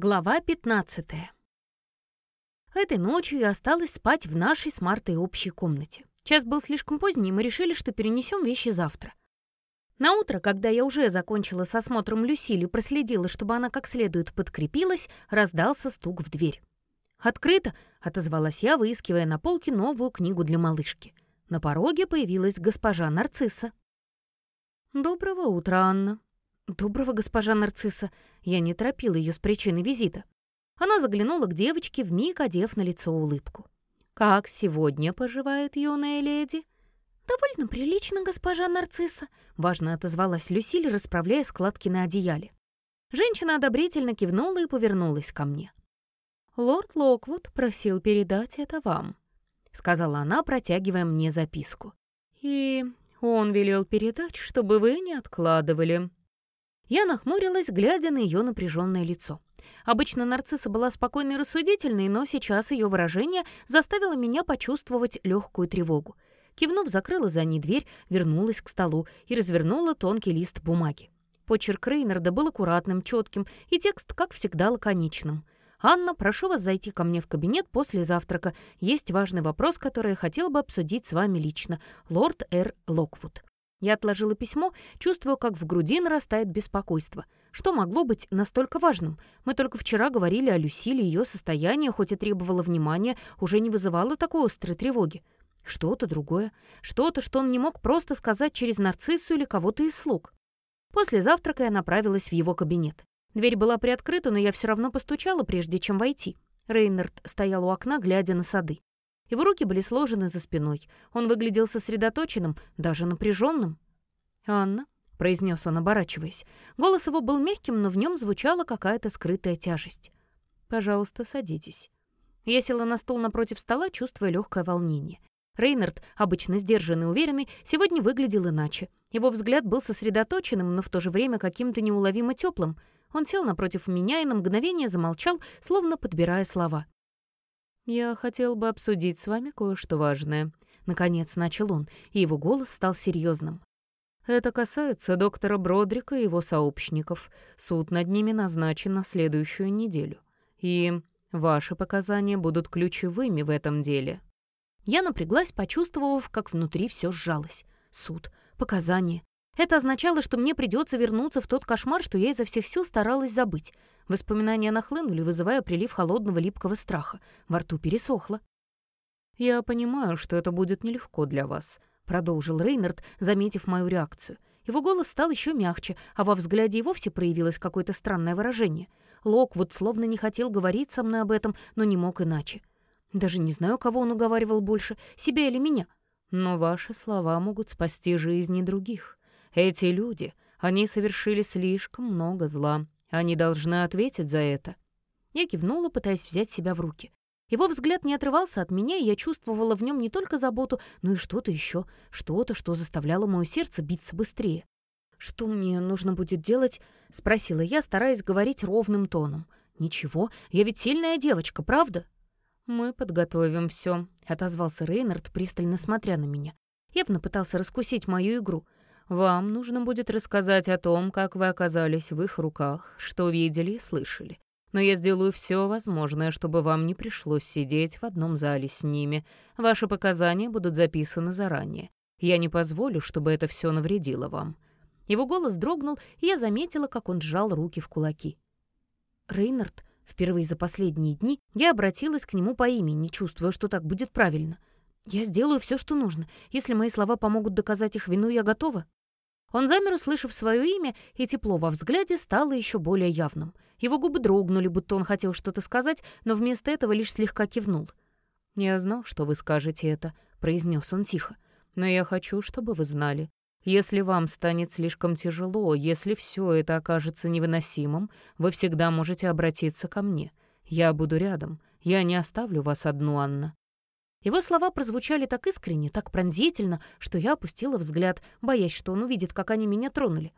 Глава 15 Этой ночью я осталась спать в нашей с Мартой общей комнате. Час был слишком поздний, и мы решили, что перенесем вещи завтра. На утро, когда я уже закончила с осмотром Люсили и проследила, чтобы она как следует подкрепилась, раздался стук в дверь. «Открыто!» — отозвалась я, выискивая на полке новую книгу для малышки. На пороге появилась госпожа Нарцисса. «Доброго утра, Анна», «Доброго, госпожа Нарцисса». Я не торопила ее с причины визита. Она заглянула к девочке, вмиг одев на лицо улыбку. «Как сегодня поживает юная леди?» «Довольно прилично, госпожа Нарцисса», — важно отозвалась Люсиль, расправляя складки на одеяле. Женщина одобрительно кивнула и повернулась ко мне. «Лорд Локвуд просил передать это вам», — сказала она, протягивая мне записку. «И он велел передать, чтобы вы не откладывали. Я нахмурилась, глядя на ее напряженное лицо. Обычно нарцисса была спокойной и рассудительной, но сейчас ее выражение заставило меня почувствовать легкую тревогу. Кивнув, закрыла за ней дверь, вернулась к столу и развернула тонкий лист бумаги. Почерк Рейнарда был аккуратным, четким и текст, как всегда, лаконичным. «Анна, прошу вас зайти ко мне в кабинет после завтрака. Есть важный вопрос, который я хотел бы обсудить с вами лично. Лорд Р. Локвуд». Я отложила письмо, чувствуя, как в груди нарастает беспокойство. Что могло быть настолько важным? Мы только вчера говорили о Люсиле, ее состояние, хоть и требовало внимания, уже не вызывало такой острой тревоги. Что-то другое. Что-то, что он не мог просто сказать через нарциссу или кого-то из слуг. После завтрака я направилась в его кабинет. Дверь была приоткрыта, но я все равно постучала, прежде чем войти. Рейнард стоял у окна, глядя на сады. Его руки были сложены за спиной. Он выглядел сосредоточенным, даже напряженным. «Анна», — произнес он, оборачиваясь. Голос его был мягким, но в нем звучала какая-то скрытая тяжесть. «Пожалуйста, садитесь». Я села на стул напротив стола, чувствуя легкое волнение. Рейнард, обычно сдержанный и уверенный, сегодня выглядел иначе. Его взгляд был сосредоточенным, но в то же время каким-то неуловимо теплым. Он сел напротив меня и на мгновение замолчал, словно подбирая слова. «Я хотел бы обсудить с вами кое-что важное», — наконец начал он, и его голос стал серьезным. «Это касается доктора Бродрика и его сообщников. Суд над ними назначен на следующую неделю. И ваши показания будут ключевыми в этом деле». Я напряглась, почувствовав, как внутри все сжалось. Суд, показания. Это означало, что мне придется вернуться в тот кошмар, что я изо всех сил старалась забыть. Воспоминания нахлынули, вызывая прилив холодного липкого страха. Во рту пересохло. «Я понимаю, что это будет нелегко для вас», — продолжил Рейнард, заметив мою реакцию. Его голос стал еще мягче, а во взгляде и вовсе проявилось какое-то странное выражение. Локвуд словно не хотел говорить со мной об этом, но не мог иначе. Даже не знаю, кого он уговаривал больше, себя или меня. Но ваши слова могут спасти жизни других. Эти люди, они совершили слишком много зла. Они должны ответить за это». Я кивнула, пытаясь взять себя в руки. Его взгляд не отрывался от меня, и я чувствовала в нем не только заботу, но и что-то еще, что-то, что заставляло мое сердце биться быстрее. «Что мне нужно будет делать?» — спросила я, стараясь говорить ровным тоном. «Ничего, я ведь сильная девочка, правда?» «Мы подготовим все, отозвался Рейнард, пристально смотря на меня. Явно пытался раскусить мою игру — вам нужно будет рассказать о том, как вы оказались в их руках, что видели и слышали. Но я сделаю все возможное, чтобы вам не пришлось сидеть в одном зале с ними. Ваши показания будут записаны заранее. Я не позволю, чтобы это все навредило вам». Его голос дрогнул, и я заметила, как он сжал руки в кулаки. «Рейнард, впервые за последние дни я обратилась к нему по имени, чувствуя, что так будет правильно. Я сделаю все, что нужно. Если мои слова помогут доказать их вину, я готова». Он замер, услышав свое имя, и тепло во взгляде стало еще более явным. Его губы дрогнули, будто он хотел что-то сказать, но вместо этого лишь слегка кивнул. «Я знал, что вы скажете это», — произнес он тихо. «Но я хочу, чтобы вы знали. Если вам станет слишком тяжело, если все это окажется невыносимым, вы всегда можете обратиться ко мне. Я буду рядом. Я не оставлю вас одну, Анна. Его слова прозвучали так искренне, так пронзительно, что я опустила взгляд, боясь, что он увидит, как они меня тронули.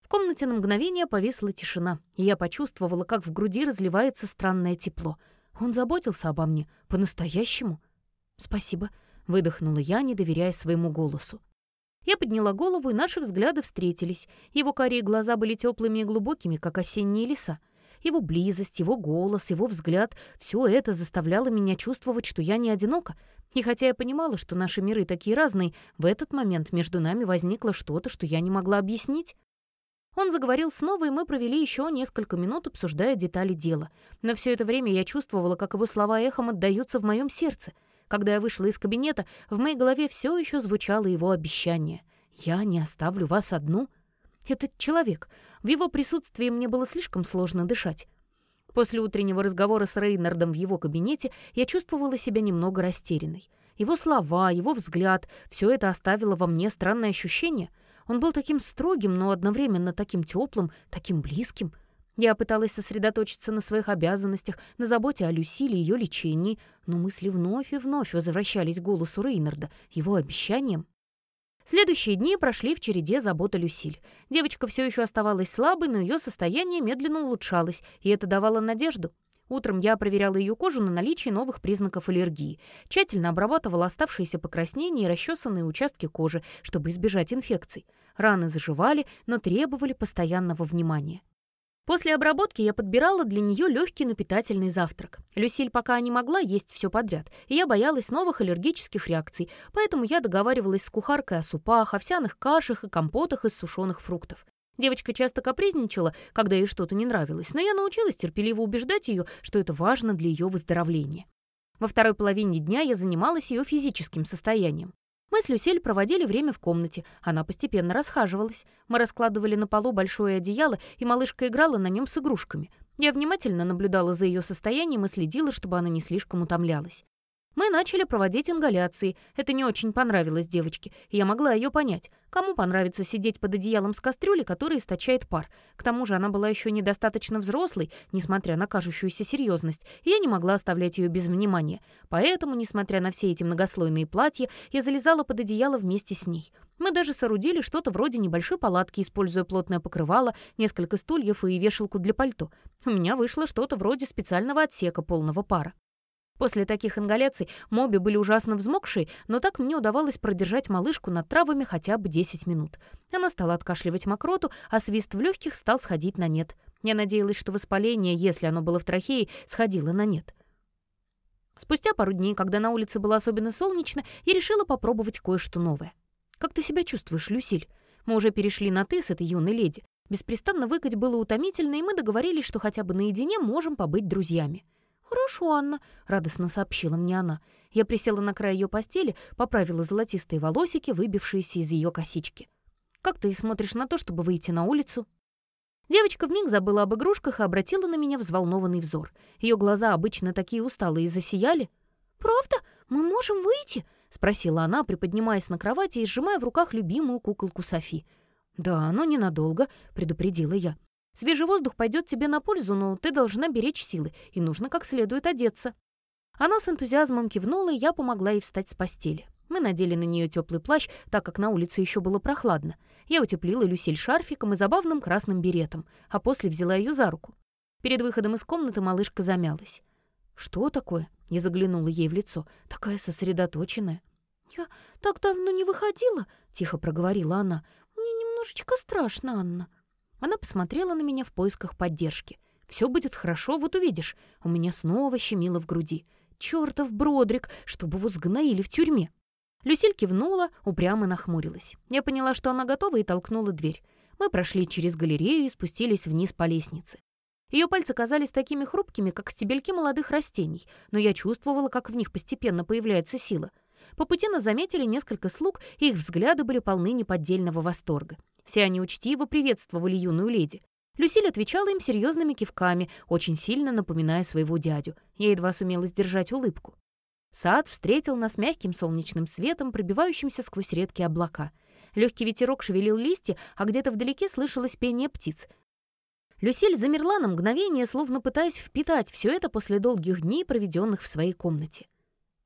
В комнате на мгновение повисла тишина, и я почувствовала, как в груди разливается странное тепло. Он заботился обо мне по-настоящему. «Спасибо», — выдохнула я, не доверяя своему голосу. Я подняла голову, и наши взгляды встретились. Его карие глаза были теплыми и глубокими, как осенние леса. Его близость, его голос, его взгляд — все это заставляло меня чувствовать, что я не одинока. И хотя я понимала, что наши миры такие разные, в этот момент между нами возникло что-то, что я не могла объяснить. Он заговорил снова, и мы провели еще несколько минут, обсуждая детали дела. Но все это время я чувствовала, как его слова эхом отдаются в моем сердце. Когда я вышла из кабинета, в моей голове все еще звучало его обещание. «Я не оставлю вас одну». Этот человек. В его присутствии мне было слишком сложно дышать. После утреннего разговора с Рейнардом в его кабинете я чувствовала себя немного растерянной. Его слова, его взгляд — все это оставило во мне странное ощущение. Он был таким строгим, но одновременно таким теплым, таким близким. Я пыталась сосредоточиться на своих обязанностях, на заботе о Люсиле и ее лечении, но мысли вновь и вновь возвращались к голосу Рейнарда, его обещаниям. Следующие дни прошли в череде забота Люсиль. Девочка все еще оставалась слабой, но ее состояние медленно улучшалось, и это давало надежду. Утром я проверяла ее кожу на наличие новых признаков аллергии, тщательно обрабатывала оставшиеся покраснения и расчесанные участки кожи, чтобы избежать инфекций. Раны заживали, но требовали постоянного внимания. После обработки я подбирала для нее легкий напитательный завтрак. Люсиль пока не могла есть все подряд, и я боялась новых аллергических реакций, поэтому я договаривалась с кухаркой о супах, овсяных кашах и компотах из сушеных фруктов. Девочка часто капризничала, когда ей что-то не нравилось, но я научилась терпеливо убеждать ее, что это важно для ее выздоровления. Во второй половине дня я занималась ее физическим состоянием. Мы с Люсель проводили время в комнате. Она постепенно расхаживалась. Мы раскладывали на полу большое одеяло, и малышка играла на нем с игрушками. Я внимательно наблюдала за ее состоянием и следила, чтобы она не слишком утомлялась. Мы начали проводить ингаляции. Это не очень понравилось девочке, и я могла ее понять. Кому понравится сидеть под одеялом с кастрюли, которая источает пар? К тому же она была еще недостаточно взрослой, несмотря на кажущуюся серьезность, и я не могла оставлять ее без внимания. Поэтому, несмотря на все эти многослойные платья, я залезала под одеяло вместе с ней. Мы даже соорудили что-то вроде небольшой палатки, используя плотное покрывало, несколько стульев и вешалку для пальто. У меня вышло что-то вроде специального отсека полного пара. После таких ингаляций моби были ужасно взмокшие, но так мне удавалось продержать малышку над травами хотя бы 10 минут. Она стала откашливать мокроту, а свист в легких стал сходить на нет. Я надеялась, что воспаление, если оно было в трахее, сходило на нет. Спустя пару дней, когда на улице было особенно солнечно, я решила попробовать кое-что новое. «Как ты себя чувствуешь, Люсиль?» Мы уже перешли на «ты» с этой юной леди. Беспрестанно выкать было утомительно, и мы договорились, что хотя бы наедине можем побыть друзьями. «Хорошо, Анна», — радостно сообщила мне она. Я присела на край ее постели, поправила золотистые волосики, выбившиеся из ее косички. «Как ты смотришь на то, чтобы выйти на улицу?» Девочка вмиг забыла об игрушках и обратила на меня взволнованный взор. Ее глаза, обычно такие усталые, засияли. «Правда? Мы можем выйти?» — спросила она, приподнимаясь на кровати и сжимая в руках любимую куколку Софи. «Да, но ненадолго», — предупредила я. Свежий воздух пойдет тебе на пользу, но ты должна беречь силы, и нужно как следует одеться». Она с энтузиазмом кивнула, и я помогла ей встать с постели. Мы надели на нее теплый плащ, так как на улице еще было прохладно. Я утеплила Люсиль шарфиком и забавным красным беретом, а после взяла ее за руку. Перед выходом из комнаты малышка замялась. «Что такое?» — я заглянула ей в лицо. «Такая сосредоточенная». «Я так давно не выходила», — тихо проговорила она. «Мне немножечко страшно, Анна». Она посмотрела на меня в поисках поддержки. «Все будет хорошо, вот увидишь». У меня снова щемило в груди. «Чёртов Бродрик, чтобы его сгноили в тюрьме». Люсиль кивнула, упрямо нахмурилась. Я поняла, что она готова, и толкнула дверь. Мы прошли через галерею и спустились вниз по лестнице. Ее пальцы казались такими хрупкими, как стебельки молодых растений, но я чувствовала, как в них постепенно появляется сила. По пути нас заметили несколько слуг, и их взгляды были полны неподдельного восторга. Все они учтиво приветствовали юную леди. Люсиль отвечала им серьезными кивками, очень сильно напоминая своего дядю. Я едва сумела сдержать улыбку. Сад встретил нас мягким солнечным светом, пробивающимся сквозь редкие облака. Легкий ветерок шевелил листья, а где-то вдалеке слышалось пение птиц. Люсиль замерла на мгновение, словно пытаясь впитать все это после долгих дней, проведенных в своей комнате.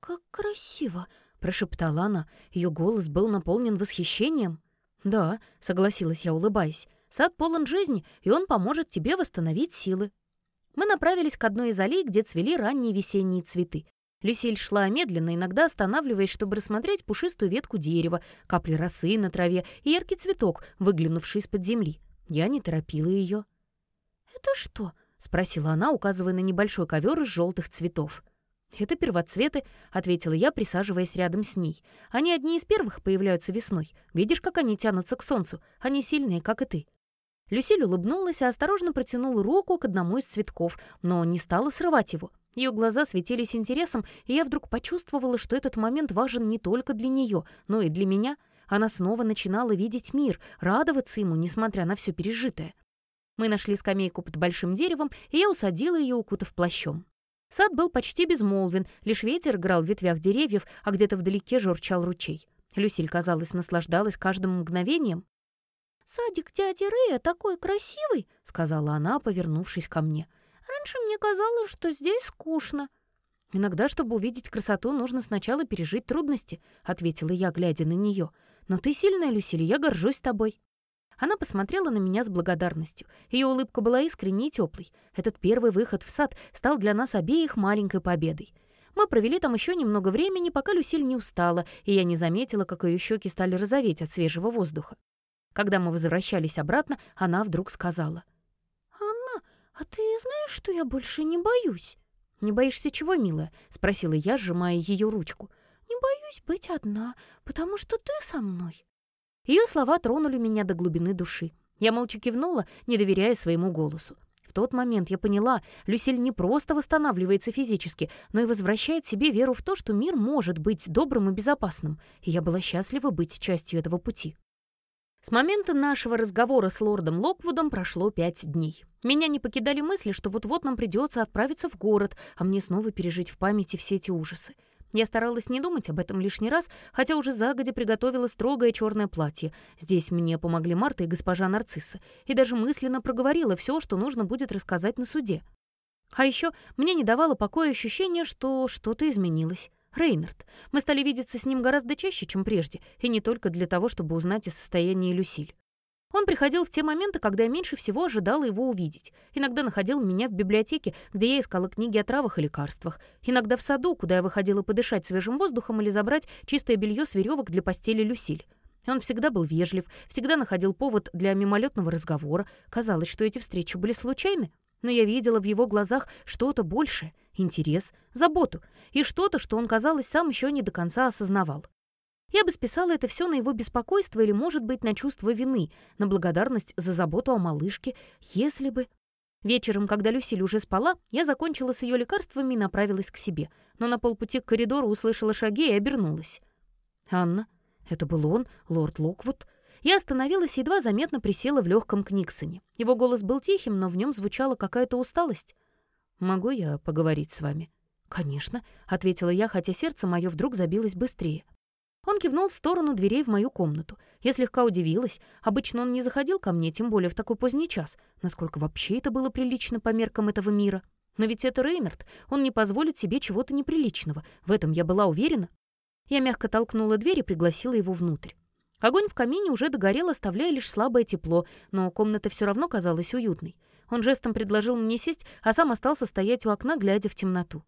«Как красиво!» — прошептала она. Ее голос был наполнен восхищением. «Да», — согласилась я, улыбаясь, — «сад полон жизни, и он поможет тебе восстановить силы». Мы направились к одной из аллей, где цвели ранние весенние цветы. Люсиль шла медленно, иногда останавливаясь, чтобы рассмотреть пушистую ветку дерева, капли росы на траве и яркий цветок, выглянувший из-под земли. Я не торопила ее. «Это что, — спросила она, указывая на небольшой ковер из желтых цветов. «Это первоцветы», — ответила я, присаживаясь рядом с ней. «Они одни из первых появляются весной. Видишь, как они тянутся к солнцу? Они сильные, как и ты». Люсиль улыбнулась и осторожно протянула руку к одному из цветков, но не стала срывать его. Ее глаза светились интересом, и я вдруг почувствовала, что этот момент важен не только для нее, но и для меня. Она снова начинала видеть мир, радоваться ему, несмотря на все пережитое. Мы нашли скамейку под большим деревом, и я усадила ее, укутав плащом. Сад был почти безмолвен, лишь ветер играл в ветвях деревьев, а где-то вдалеке журчал ручей. Люсиль, казалось, наслаждалась каждым мгновением. «Садик дяди Рэя такой красивый», — сказала она, повернувшись ко мне. «Раньше мне казалось, что здесь скучно». «Иногда, чтобы увидеть красоту, нужно сначала пережить трудности», — ответила я, глядя на нее. «Но ты сильная, Люсиль, я горжусь тобой». Она посмотрела на меня с благодарностью. Ее улыбка была искренней и теплой. Этот первый выход в сад стал для нас обеих маленькой победой. Мы провели там еще немного времени, пока Люсиль не устала, и я не заметила, как ее щеки стали розоветь от свежего воздуха. Когда мы возвращались обратно, она вдруг сказала. «Анна, а ты знаешь, что я больше не боюсь?» «Не боишься чего, милая?» — спросила я, сжимая ее ручку. «Не боюсь быть одна, потому что ты со мной». Ее слова тронули меня до глубины души. Я молча кивнула, не доверяя своему голосу. В тот момент я поняла, Люсиль не просто восстанавливается физически, но и возвращает себе веру в то, что мир может быть добрым и безопасным, и я была счастлива быть частью этого пути. С момента нашего разговора с лордом Локвудом прошло пять дней. Меня не покидали мысли, что вот-вот нам придется отправиться в город, а мне снова пережить в памяти все эти ужасы. Я старалась не думать об этом лишний раз, хотя уже загодя приготовила строгое черное платье. Здесь мне помогли Марта и госпожа Нарцисса, и даже мысленно проговорила все, что нужно будет рассказать на суде. А еще мне не давало покоя ощущение, что что-то изменилось. Рейнард. Мы стали видеться с ним гораздо чаще, чем прежде, и не только для того, чтобы узнать о состоянии Люсиль. Он приходил в те моменты, когда я меньше всего ожидала его увидеть. Иногда находил меня в библиотеке, где я искала книги о травах и лекарствах. Иногда в саду, куда я выходила подышать свежим воздухом или забрать чистое белье с веревок для постели Люсиль. Он всегда был вежлив, всегда находил повод для мимолетного разговора. Казалось, что эти встречи были случайны. Но я видела в его глазах что-то большее — интерес, заботу и что-то, что он, казалось, сам еще не до конца осознавал. Я бы списала это все на его беспокойство или, может быть, на чувство вины, на благодарность за заботу о малышке, если бы... Вечером, когда Люсиль уже спала, я закончила с ее лекарствами и направилась к себе, но на полпути к коридору услышала шаги и обернулась. «Анна, это был он, лорд Локвуд». Я остановилась и едва заметно присела в легком Книксоне. Его голос был тихим, но в нем звучала какая-то усталость. «Могу я поговорить с вами?» «Конечно», — ответила я, хотя сердце мое вдруг забилось быстрее. Он кивнул в сторону дверей в мою комнату. Я слегка удивилась. Обычно он не заходил ко мне, тем более в такой поздний час. Насколько вообще это было прилично по меркам этого мира? Но ведь это Рейнард. Он не позволит себе чего-то неприличного. В этом я была уверена. Я мягко толкнула дверь и пригласила его внутрь. Огонь в камине уже догорел, оставляя лишь слабое тепло, но комната все равно казалась уютной. Он жестом предложил мне сесть, а сам остался стоять у окна, глядя в темноту.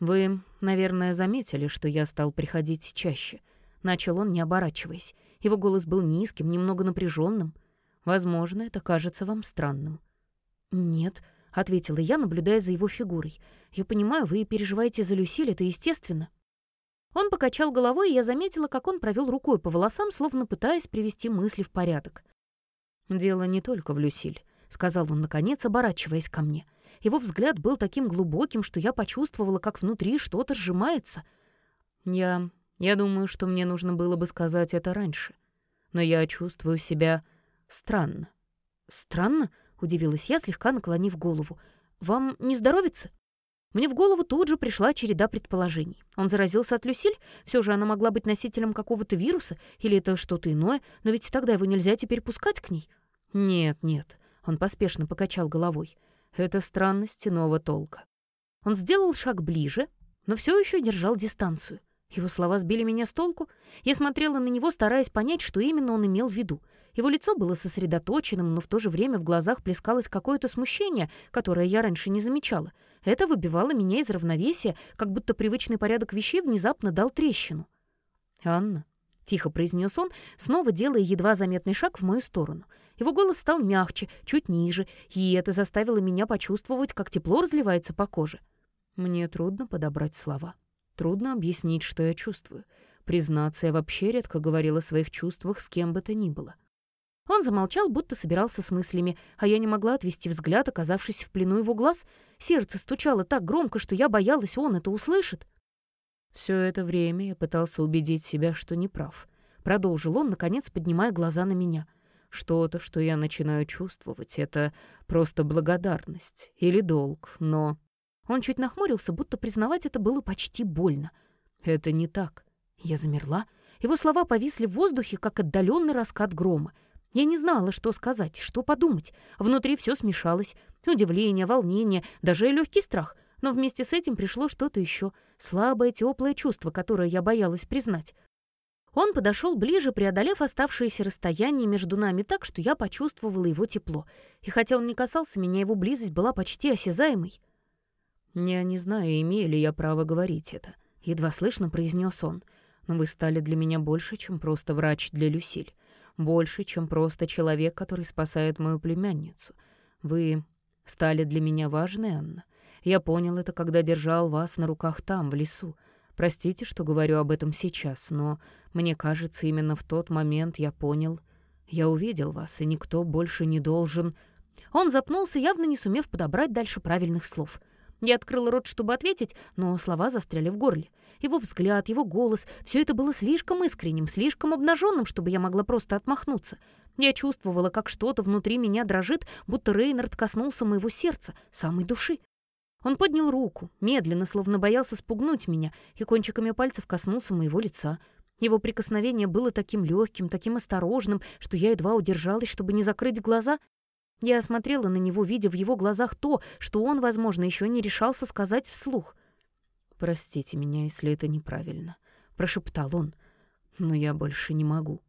«Вы, наверное, заметили, что я стал приходить чаще», — начал он, не оборачиваясь. Его голос был низким, немного напряженным. «Возможно, это кажется вам странным». «Нет», — ответила я, наблюдая за его фигурой. «Я понимаю, вы переживаете за Люсиль, это естественно». Он покачал головой, и я заметила, как он провел рукой по волосам, словно пытаясь привести мысли в порядок. «Дело не только в Люсиль», — сказал он, наконец, оборачиваясь ко мне. Его взгляд был таким глубоким, что я почувствовала, как внутри что-то сжимается. Я... я думаю, что мне нужно было бы сказать это раньше. Но я чувствую себя странно. «Странно?» — удивилась я, слегка наклонив голову. «Вам не здоровится?» Мне в голову тут же пришла череда предположений. Он заразился от Люсиль? Все же она могла быть носителем какого-то вируса? Или это что-то иное? Но ведь тогда его нельзя теперь пускать к ней. Нет, нет. Он поспешно покачал головой. Это странность иного толка. Он сделал шаг ближе, но все еще держал дистанцию. Его слова сбили меня с толку. Я смотрела на него, стараясь понять, что именно он имел в виду. Его лицо было сосредоточенным, но в то же время в глазах плескалось какое-то смущение, которое я раньше не замечала. Это выбивало меня из равновесия, как будто привычный порядок вещей внезапно дал трещину. «Анна», — тихо произнес он, снова делая едва заметный шаг в мою сторону. Его голос стал мягче, чуть ниже, и это заставило меня почувствовать, как тепло разливается по коже. Мне трудно подобрать слова. Трудно объяснить, что я чувствую. Признаться, я вообще редко говорила о своих чувствах с кем бы то ни было. Он замолчал, будто собирался с мыслями, а я не могла отвести взгляд, оказавшись в плену его глаз. Сердце стучало так громко, что я боялась, он это услышит. Все это время я пытался убедить себя, что не прав. Продолжил он, наконец, поднимая глаза на меня. Что-то, что я начинаю чувствовать, это просто благодарность или долг, но... Он чуть нахмурился, будто признавать это было почти больно. Это не так. Я замерла. Его слова повисли в воздухе, как отдаленный раскат грома. Я не знала, что сказать, что подумать. Внутри все смешалось. Удивление, волнение, даже легкий страх. Но вместе с этим пришло что-то еще. Слабое, теплое чувство, которое я боялась признать. Он подошел ближе, преодолев оставшееся расстояние между нами так, что я почувствовала его тепло. И хотя он не касался меня, его близость была почти осязаемой. «Я не знаю, имею ли я право говорить это», — едва слышно произнес он. «Но вы стали для меня больше, чем просто врач для Люсиль больше, чем просто человек, который спасает мою племянницу. Вы стали для меня важной, Анна. Я понял это, когда держал вас на руках там, в лесу. Простите, что говорю об этом сейчас, но мне кажется, именно в тот момент я понял. Я увидел вас, и никто больше не должен...» Он запнулся, явно не сумев подобрать дальше правильных слов. Я открыла рот, чтобы ответить, но слова застряли в горле. Его взгляд, его голос — все это было слишком искренним, слишком обнаженным, чтобы я могла просто отмахнуться. Я чувствовала, как что-то внутри меня дрожит, будто Рейнард коснулся моего сердца, самой души. Он поднял руку, медленно, словно боялся спугнуть меня, и кончиками пальцев коснулся моего лица. Его прикосновение было таким легким, таким осторожным, что я едва удержалась, чтобы не закрыть глаза. Я осмотрела на него, видя в его глазах то, что он, возможно, еще не решался сказать вслух. «Простите меня, если это неправильно», — прошептал он. «Но я больше не могу».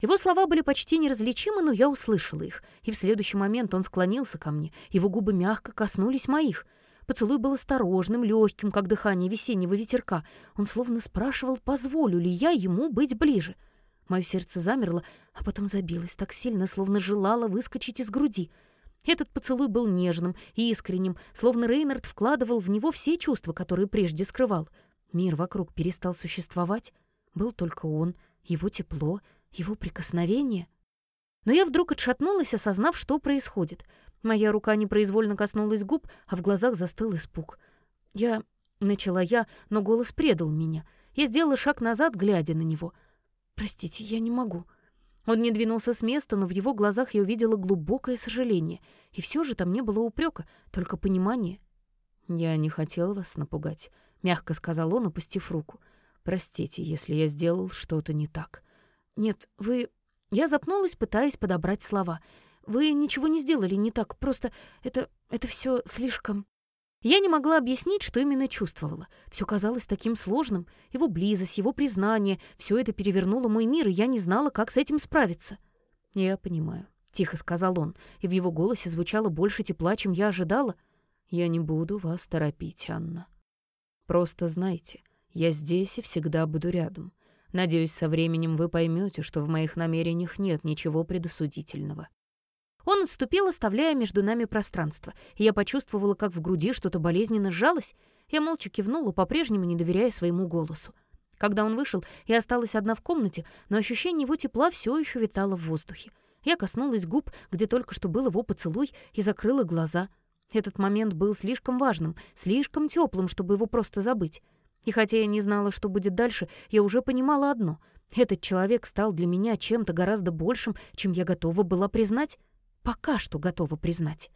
Его слова были почти неразличимы, но я услышала их, и в следующий момент он склонился ко мне, его губы мягко коснулись моих. Поцелуй был осторожным, легким, как дыхание весеннего ветерка. Он словно спрашивал, позволю ли я ему быть ближе. Мое сердце замерло, а потом забилось так сильно, словно желало выскочить из груди — этот поцелуй был нежным и искренним, словно Рейнард вкладывал в него все чувства, которые прежде скрывал. Мир вокруг перестал существовать. Был только он, его тепло, его прикосновение. Но я вдруг отшатнулась, осознав, что происходит. Моя рука непроизвольно коснулась губ, а в глазах застыл испуг. Я... Начала я, но голос предал меня. Я сделала шаг назад, глядя на него. «Простите, я не могу», он не двинулся с места, но в его глазах я увидела глубокое сожаление. И все же там не было упрека, только понимание. «Я не хотел вас напугать», — мягко сказал он, опустив руку. «Простите, если я сделал что-то не так». «Нет, вы...» Я запнулась, пытаясь подобрать слова. «Вы ничего не сделали не так, просто это... это все слишком...» Я не могла объяснить, что именно чувствовала. Все казалось таким сложным. Его близость, его признание — все это перевернуло мой мир, и я не знала, как с этим справиться. «Я понимаю», — тихо сказал он, и в его голосе звучало больше тепла, чем я ожидала. «Я не буду вас торопить, Анна. Просто знайте, я здесь и всегда буду рядом. Надеюсь, со временем вы поймете, что в моих намерениях нет ничего предосудительного. Он отступил, оставляя между нами пространство, я почувствовала, как в груди что-то болезненно сжалось. Я молча кивнула, по-прежнему не доверяя своему голосу. Когда он вышел, я осталась одна в комнате, но ощущение его тепла все еще витало в воздухе. Я коснулась губ, где только что был его поцелуй, и закрыла глаза. Этот момент был слишком важным, слишком теплым, чтобы его просто забыть. И хотя я не знала, что будет дальше, я уже понимала одно — этот человек стал для меня чем-то гораздо большим, чем я готова была признать пока что готова признать.